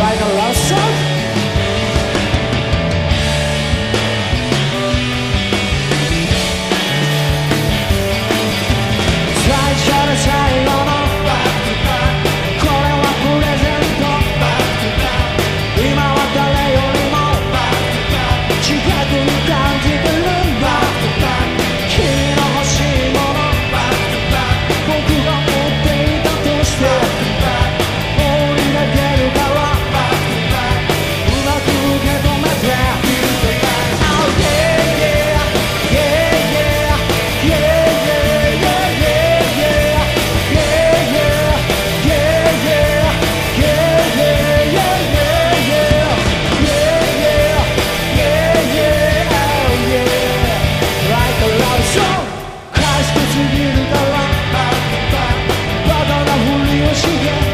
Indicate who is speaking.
Speaker 1: like a lion. Kaç kötü bir dala Bana vuruyor şiye